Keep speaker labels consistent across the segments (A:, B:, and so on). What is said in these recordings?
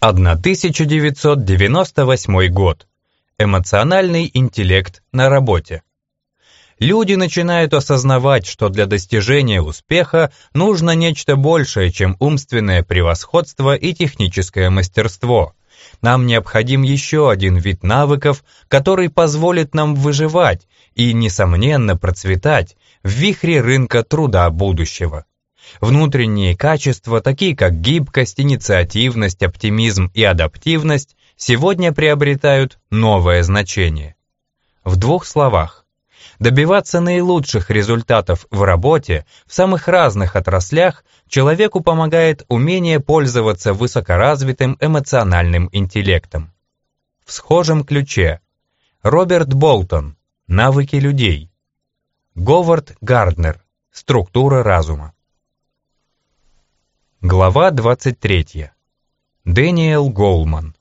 A: 1998 год. Эмоциональный интеллект на работе. Люди начинают осознавать, что для достижения успеха нужно нечто большее, чем умственное превосходство и техническое мастерство. Нам необходим еще один вид навыков, который позволит нам выживать и, несомненно, процветать в вихре рынка труда будущего. Внутренние качества, такие как гибкость, инициативность, оптимизм и адаптивность, сегодня приобретают новое значение. В двух словах. Добиваться наилучших результатов в работе в самых разных отраслях человеку помогает умение пользоваться высокоразвитым эмоциональным интеллектом. В схожем ключе Роберт Болтон «Навыки людей», Говард Гарднер «Структура разума». Глава 23. Дэниел Голман.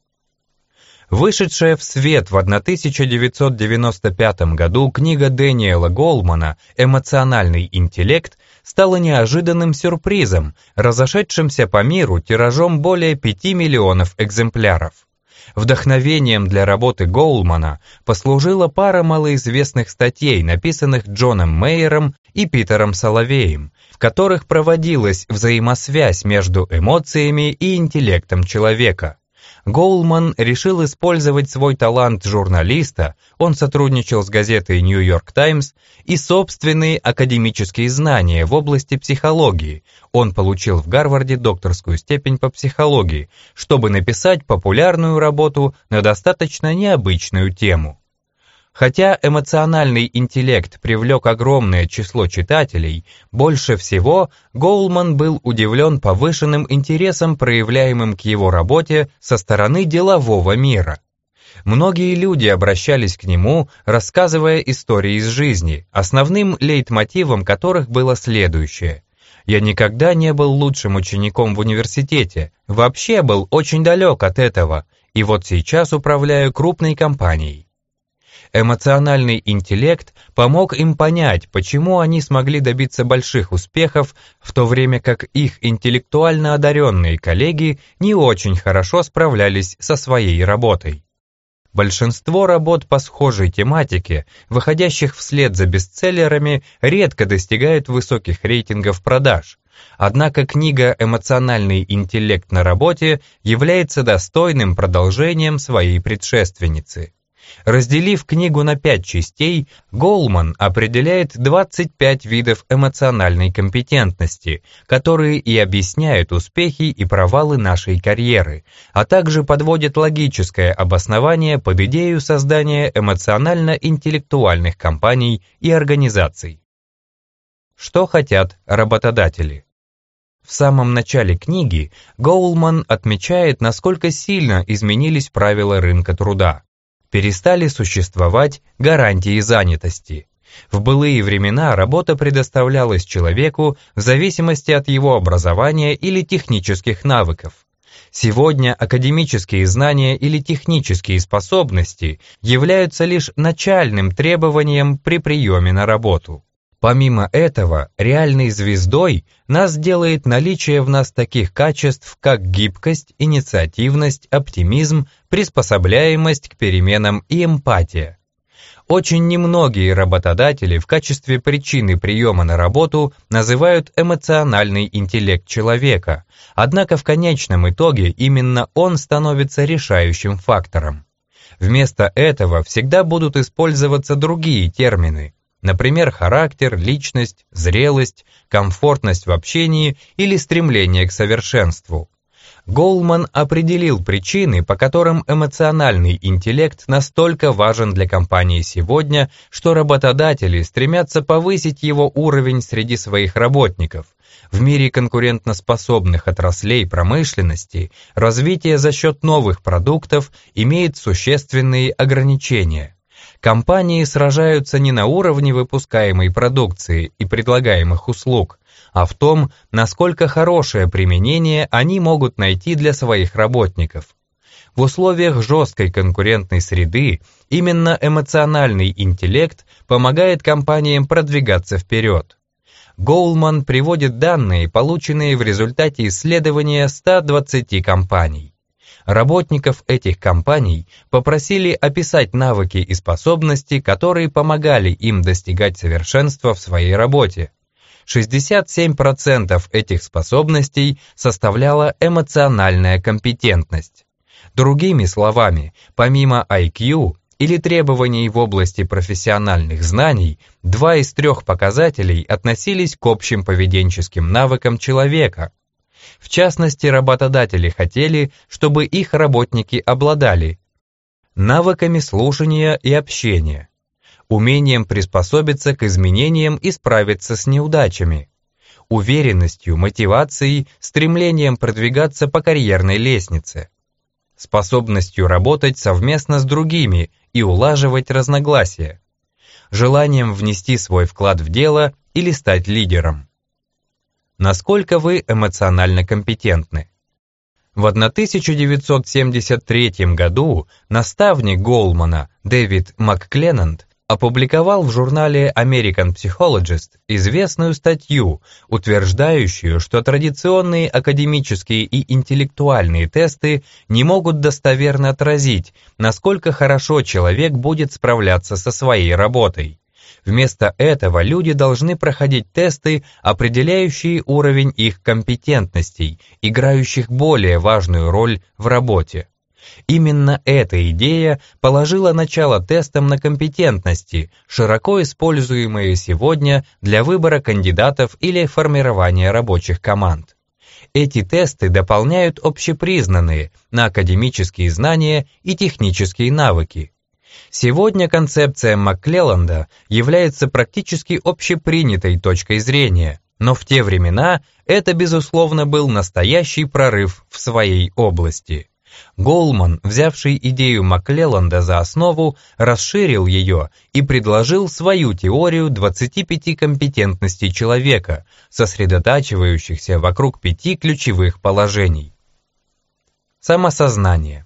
A: Вышедшая в свет в 1995 году книга Дэниела Голмана «Эмоциональный интеллект» стала неожиданным сюрпризом, разошедшимся по миру тиражом более 5 миллионов экземпляров. Вдохновением для работы Голмана послужила пара малоизвестных статей, написанных Джоном Мейером и Питером Соловеем, в которых проводилась взаимосвязь между эмоциями и интеллектом человека. Гоулман решил использовать свой талант журналиста, он сотрудничал с газетой New York Times, и собственные академические знания в области психологии. Он получил в Гарварде докторскую степень по психологии, чтобы написать популярную работу на достаточно необычную тему. Хотя эмоциональный интеллект привлек огромное число читателей, больше всего Гоулман был удивлен повышенным интересом, проявляемым к его работе со стороны делового мира. Многие люди обращались к нему, рассказывая истории из жизни, основным лейтмотивом которых было следующее. «Я никогда не был лучшим учеником в университете, вообще был очень далек от этого, и вот сейчас управляю крупной компанией. Эмоциональный интеллект помог им понять, почему они смогли добиться больших успехов, в то время как их интеллектуально одаренные коллеги не очень хорошо справлялись со своей работой. Большинство работ по схожей тематике, выходящих вслед за бестселлерами, редко достигают высоких рейтингов продаж. Однако книга «Эмоциональный интеллект на работе» является достойным продолжением своей предшественницы. Разделив книгу на пять частей, Голман определяет 25 видов эмоциональной компетентности, которые и объясняют успехи и провалы нашей карьеры, а также подводит логическое обоснование под идею создания эмоционально-интеллектуальных компаний и организаций. Что хотят работодатели? В самом начале книги Гоулман отмечает, насколько сильно изменились правила рынка труда перестали существовать гарантии занятости. В былые времена работа предоставлялась человеку в зависимости от его образования или технических навыков. Сегодня академические знания или технические способности являются лишь начальным требованием при приеме на работу. Помимо этого, реальной звездой нас делает наличие в нас таких качеств, как гибкость, инициативность, оптимизм, приспособляемость к переменам и эмпатия. Очень немногие работодатели в качестве причины приема на работу называют эмоциональный интеллект человека, однако в конечном итоге именно он становится решающим фактором. Вместо этого всегда будут использоваться другие термины, Например, характер, личность, зрелость, комфортность в общении или стремление к совершенству. Голман определил причины, по которым эмоциональный интеллект настолько важен для компании сегодня, что работодатели стремятся повысить его уровень среди своих работников. В мире конкурентоспособных отраслей промышленности развитие за счет новых продуктов имеет существенные ограничения. Компании сражаются не на уровне выпускаемой продукции и предлагаемых услуг, а в том, насколько хорошее применение они могут найти для своих работников. В условиях жесткой конкурентной среды именно эмоциональный интеллект помогает компаниям продвигаться вперед. Гоулман приводит данные, полученные в результате исследования 120 компаний. Работников этих компаний попросили описать навыки и способности, которые помогали им достигать совершенства в своей работе. 67% этих способностей составляла эмоциональная компетентность. Другими словами, помимо IQ или требований в области профессиональных знаний, два из трех показателей относились к общим поведенческим навыкам человека. В частности, работодатели хотели, чтобы их работники обладали навыками слушания и общения, умением приспособиться к изменениям и справиться с неудачами, уверенностью, мотивацией, стремлением продвигаться по карьерной лестнице, способностью работать совместно с другими и улаживать разногласия, желанием внести свой вклад в дело или стать лидером. Насколько вы эмоционально компетентны? В 1973 году наставник Голмана Дэвид МакКленнанд опубликовал в журнале American Psychologist известную статью, утверждающую, что традиционные академические и интеллектуальные тесты не могут достоверно отразить, насколько хорошо человек будет справляться со своей работой. Вместо этого люди должны проходить тесты, определяющие уровень их компетентностей, играющих более важную роль в работе. Именно эта идея положила начало тестам на компетентности, широко используемые сегодня для выбора кандидатов или формирования рабочих команд. Эти тесты дополняют общепризнанные на академические знания и технические навыки. Сегодня концепция Макклелланда является практически общепринятой точкой зрения, но в те времена это, безусловно, был настоящий прорыв в своей области. Голман, взявший идею Маклелланда за основу, расширил ее и предложил свою теорию 25 компетентностей человека, сосредотачивающихся вокруг пяти ключевых положений. Самосознание.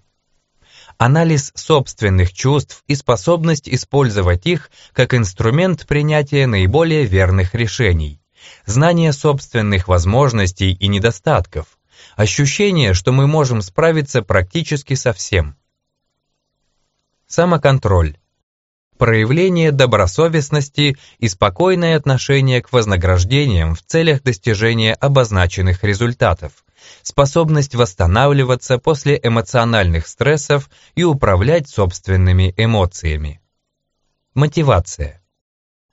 A: Анализ собственных чувств и способность использовать их как инструмент принятия наиболее верных решений. Знание собственных возможностей и недостатков, ощущение, что мы можем справиться практически со всем. Самоконтроль. Проявление добросовестности и спокойное отношение к вознаграждениям в целях достижения обозначенных результатов, способность восстанавливаться после эмоциональных стрессов и управлять собственными эмоциями. Мотивация.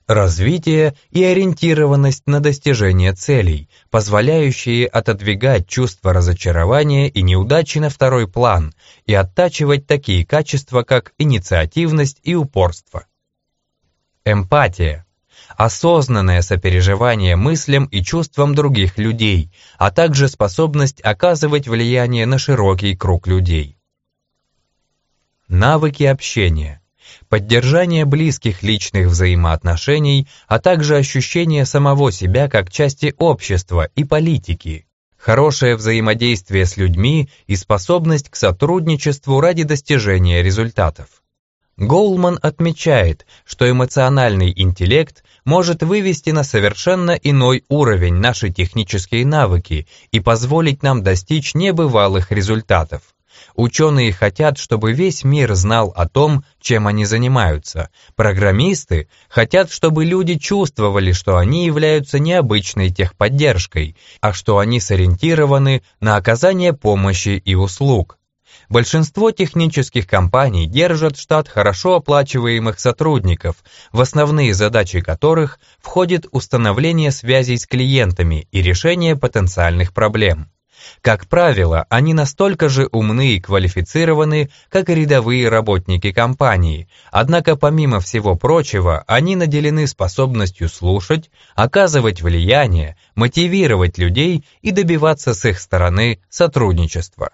A: Развитие и ориентированность на достижение целей, позволяющие отодвигать чувство разочарования и неудачи на второй план и оттачивать такие качества, как инициативность и упорство. Эмпатия. Осознанное сопереживание мыслям и чувствам других людей, а также способность оказывать влияние на широкий круг людей. Навыки общения поддержание близких личных взаимоотношений, а также ощущение самого себя как части общества и политики, хорошее взаимодействие с людьми и способность к сотрудничеству ради достижения результатов. Гоулман отмечает, что эмоциональный интеллект может вывести на совершенно иной уровень наши технические навыки и позволить нам достичь небывалых результатов. Ученые хотят, чтобы весь мир знал о том, чем они занимаются. Программисты хотят, чтобы люди чувствовали, что они являются необычной техподдержкой, а что они сориентированы на оказание помощи и услуг. Большинство технических компаний держат штат хорошо оплачиваемых сотрудников, в основные задачи которых входит установление связей с клиентами и решение потенциальных проблем. Как правило, они настолько же умны и квалифицированы, как и рядовые работники компании, однако помимо всего прочего, они наделены способностью слушать, оказывать влияние, мотивировать людей и добиваться с их стороны сотрудничества.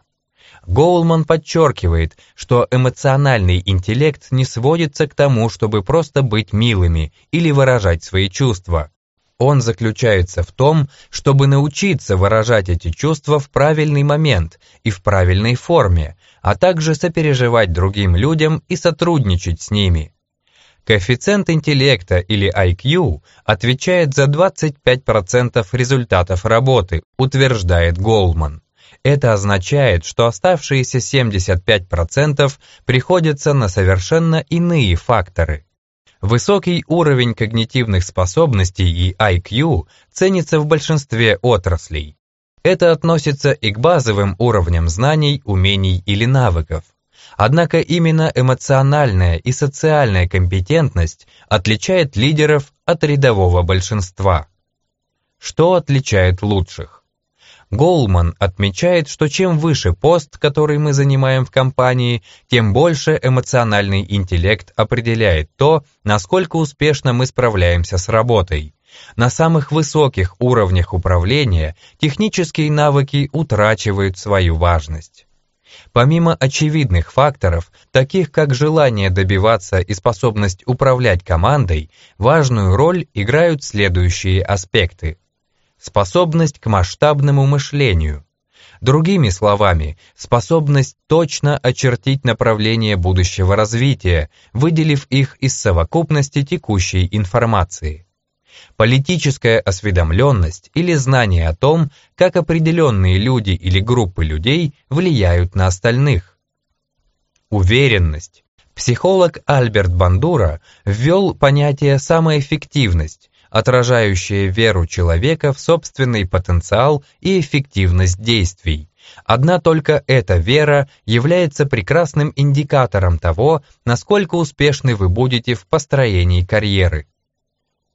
A: Гоулман подчеркивает, что эмоциональный интеллект не сводится к тому, чтобы просто быть милыми или выражать свои чувства. Он заключается в том, чтобы научиться выражать эти чувства в правильный момент и в правильной форме, а также сопереживать другим людям и сотрудничать с ними. Коэффициент интеллекта или IQ отвечает за 25% результатов работы, утверждает Голман. Это означает, что оставшиеся 75% приходятся на совершенно иные факторы. Высокий уровень когнитивных способностей и IQ ценится в большинстве отраслей. Это относится и к базовым уровням знаний, умений или навыков. Однако именно эмоциональная и социальная компетентность отличает лидеров от рядового большинства. Что отличает лучших? Голман отмечает, что чем выше пост, который мы занимаем в компании, тем больше эмоциональный интеллект определяет то, насколько успешно мы справляемся с работой. На самых высоких уровнях управления технические навыки утрачивают свою важность. Помимо очевидных факторов, таких как желание добиваться и способность управлять командой, важную роль играют следующие аспекты. Способность к масштабному мышлению. Другими словами, способность точно очертить направление будущего развития, выделив их из совокупности текущей информации политическая осведомленность или знание о том, как определенные люди или группы людей влияют на остальных. Уверенность. Психолог Альберт Бандура ввел понятие «самоэффективность», отражающее веру человека в собственный потенциал и эффективность действий. Одна только эта вера является прекрасным индикатором того, насколько успешны вы будете в построении карьеры.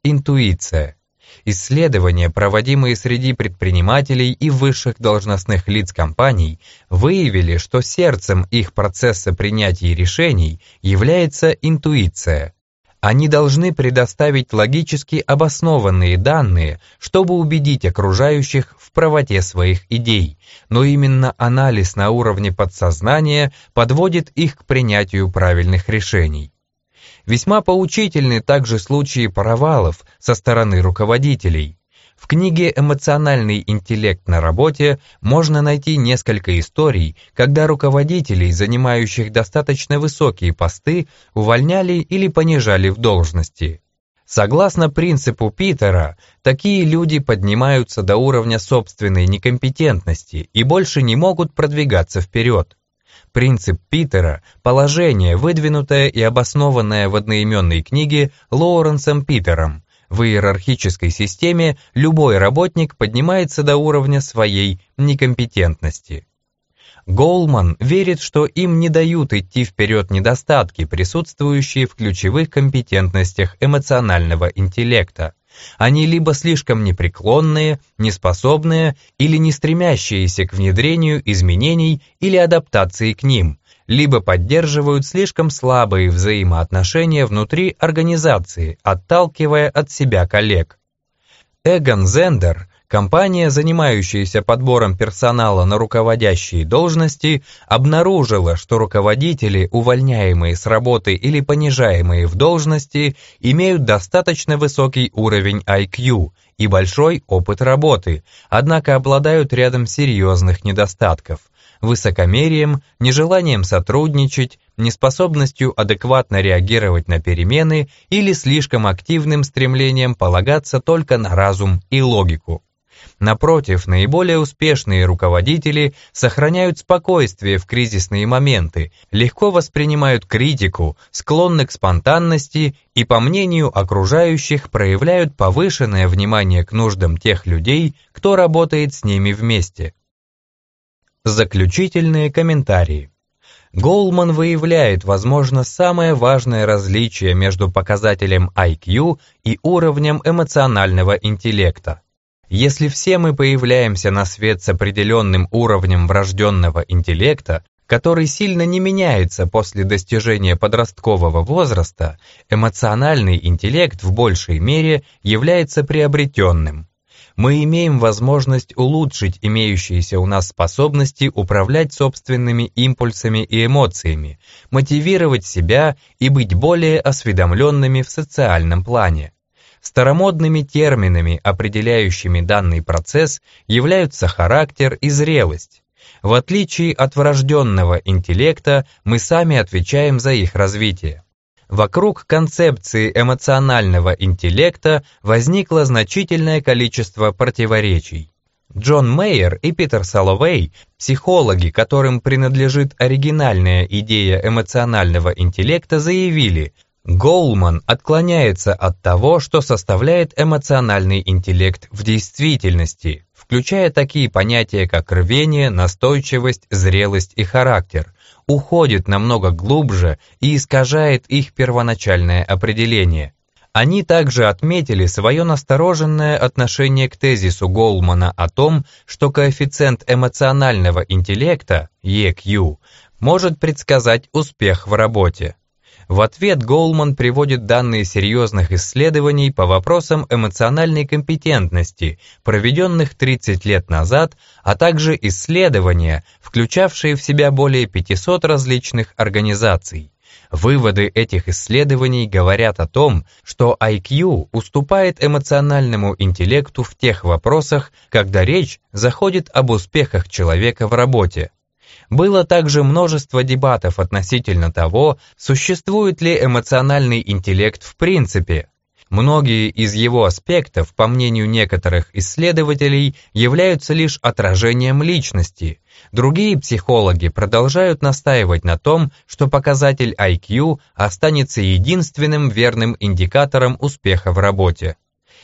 A: Интуиция. Исследования, проводимые среди предпринимателей и высших должностных лиц компаний, выявили, что сердцем их процесса принятия решений является интуиция. Они должны предоставить логически обоснованные данные, чтобы убедить окружающих в правоте своих идей, но именно анализ на уровне подсознания подводит их к принятию правильных решений. Весьма поучительны также случаи провалов со стороны руководителей. В книге «Эмоциональный интеллект на работе» можно найти несколько историй, когда руководителей, занимающих достаточно высокие посты, увольняли или понижали в должности. Согласно принципу Питера, такие люди поднимаются до уровня собственной некомпетентности и больше не могут продвигаться вперед. Принцип Питера – положение, выдвинутое и обоснованное в одноименной книге Лоуренсом Питером. В иерархической системе любой работник поднимается до уровня своей некомпетентности. Голман верит, что им не дают идти вперед недостатки, присутствующие в ключевых компетентностях эмоционального интеллекта. Они либо слишком непреклонные, неспособные или не стремящиеся к внедрению изменений или адаптации к ним, либо поддерживают слишком слабые взаимоотношения внутри организации, отталкивая от себя коллег. Эгон Зендер компания, занимающаяся подбором персонала на руководящие должности, обнаружила, что руководители, увольняемые с работы или понижаемые в должности, имеют достаточно высокий уровень IQ и большой опыт работы, однако обладают рядом серьезных недостатков – высокомерием, нежеланием сотрудничать, неспособностью адекватно реагировать на перемены или слишком активным стремлением полагаться только на разум и логику. Напротив, наиболее успешные руководители сохраняют спокойствие в кризисные моменты, легко воспринимают критику, склонны к спонтанности и, по мнению окружающих, проявляют повышенное внимание к нуждам тех людей, кто работает с ними вместе. Заключительные комментарии. Голман выявляет, возможно, самое важное различие между показателем IQ и уровнем эмоционального интеллекта. Если все мы появляемся на свет с определенным уровнем врожденного интеллекта, который сильно не меняется после достижения подросткового возраста, эмоциональный интеллект в большей мере является приобретенным. Мы имеем возможность улучшить имеющиеся у нас способности управлять собственными импульсами и эмоциями, мотивировать себя и быть более осведомленными в социальном плане. Старомодными терминами, определяющими данный процесс, являются характер и зрелость. В отличие от врожденного интеллекта, мы сами отвечаем за их развитие. Вокруг концепции эмоционального интеллекта возникло значительное количество противоречий. Джон Мейер и Питер Соловей, психологи, которым принадлежит оригинальная идея эмоционального интеллекта, заявили, Гоулман отклоняется от того, что составляет эмоциональный интеллект в действительности, включая такие понятия, как рвение, настойчивость, зрелость и характер, уходит намного глубже и искажает их первоначальное определение. Они также отметили свое настороженное отношение к тезису Голмана о том, что коэффициент эмоционального интеллекта, EQ, может предсказать успех в работе. В ответ Голман приводит данные серьезных исследований по вопросам эмоциональной компетентности, проведенных 30 лет назад, а также исследования, включавшие в себя более 500 различных организаций. Выводы этих исследований говорят о том, что IQ уступает эмоциональному интеллекту в тех вопросах, когда речь заходит об успехах человека в работе. Было также множество дебатов относительно того, существует ли эмоциональный интеллект в принципе. Многие из его аспектов, по мнению некоторых исследователей, являются лишь отражением личности. Другие психологи продолжают настаивать на том, что показатель IQ останется единственным верным индикатором успеха в работе.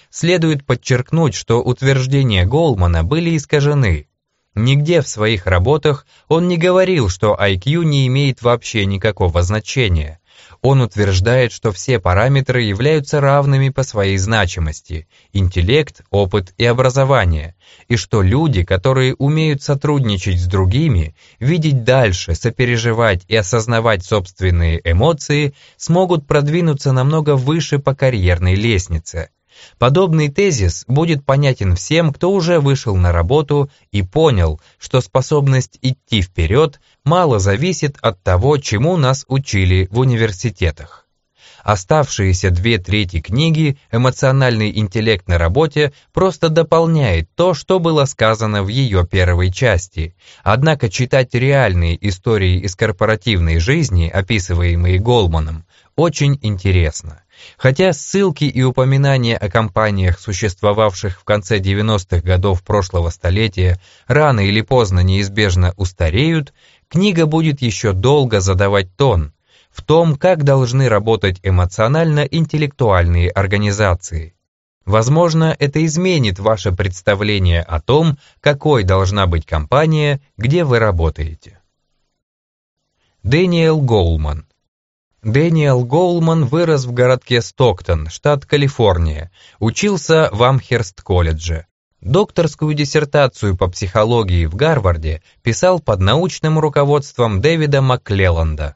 A: Следует подчеркнуть, что утверждения Голмана были искажены. Нигде в своих работах он не говорил, что IQ не имеет вообще никакого значения. Он утверждает, что все параметры являются равными по своей значимости – интеллект, опыт и образование, и что люди, которые умеют сотрудничать с другими, видеть дальше, сопереживать и осознавать собственные эмоции, смогут продвинуться намного выше по карьерной лестнице – Подобный тезис будет понятен всем, кто уже вышел на работу и понял, что способность идти вперед мало зависит от того, чему нас учили в университетах. Оставшиеся две трети книги «Эмоциональный интеллект на работе» просто дополняет то, что было сказано в ее первой части. Однако читать реальные истории из корпоративной жизни, описываемые Голманом, очень интересно. Хотя ссылки и упоминания о компаниях, существовавших в конце 90-х годов прошлого столетия, рано или поздно неизбежно устареют, книга будет еще долго задавать тон в том, как должны работать эмоционально-интеллектуальные организации. Возможно, это изменит ваше представление о том, какой должна быть компания, где вы работаете. Дэниел Голман Дэниел Гоулман вырос в городке Стоктон, штат Калифорния, учился в Амхерст-колледже. Докторскую диссертацию по психологии в Гарварде писал под научным руководством Дэвида Макклелланда.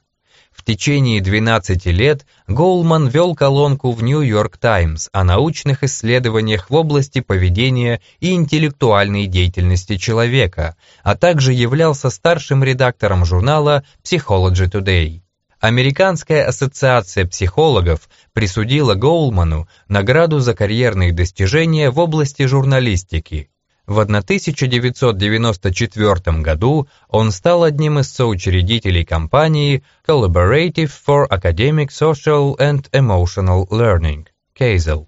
A: В течение 12 лет Гоулман вел колонку в Нью-Йорк Таймс о научных исследованиях в области поведения и интеллектуальной деятельности человека, а также являлся старшим редактором журнала Psychology Today. Американская ассоциация психологов присудила Гоулману награду за карьерные достижения в области журналистики. В 1994 году он стал одним из соучредителей компании Collaborative for Academic, Social and Emotional Learning, CASEL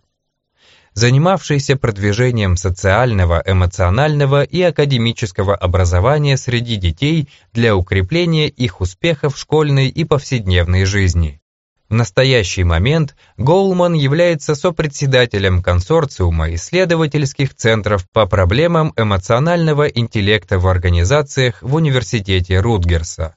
A: занимавшийся продвижением социального, эмоционального и академического образования среди детей для укрепления их успехов в школьной и повседневной жизни. В настоящий момент Голман является сопредседателем консорциума исследовательских центров по проблемам эмоционального интеллекта в организациях в Университете Рутгерса.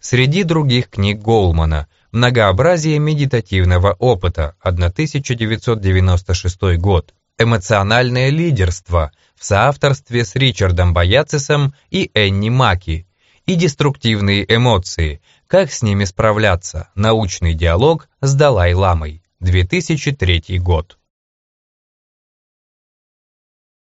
A: Среди других книг Голмана – Многообразие медитативного опыта, 1996 год. Эмоциональное лидерство в соавторстве с Ричардом Бояцисом и Энни Маки. И деструктивные эмоции. Как с ними справляться? Научный диалог с Далай-ламой. 2003 год.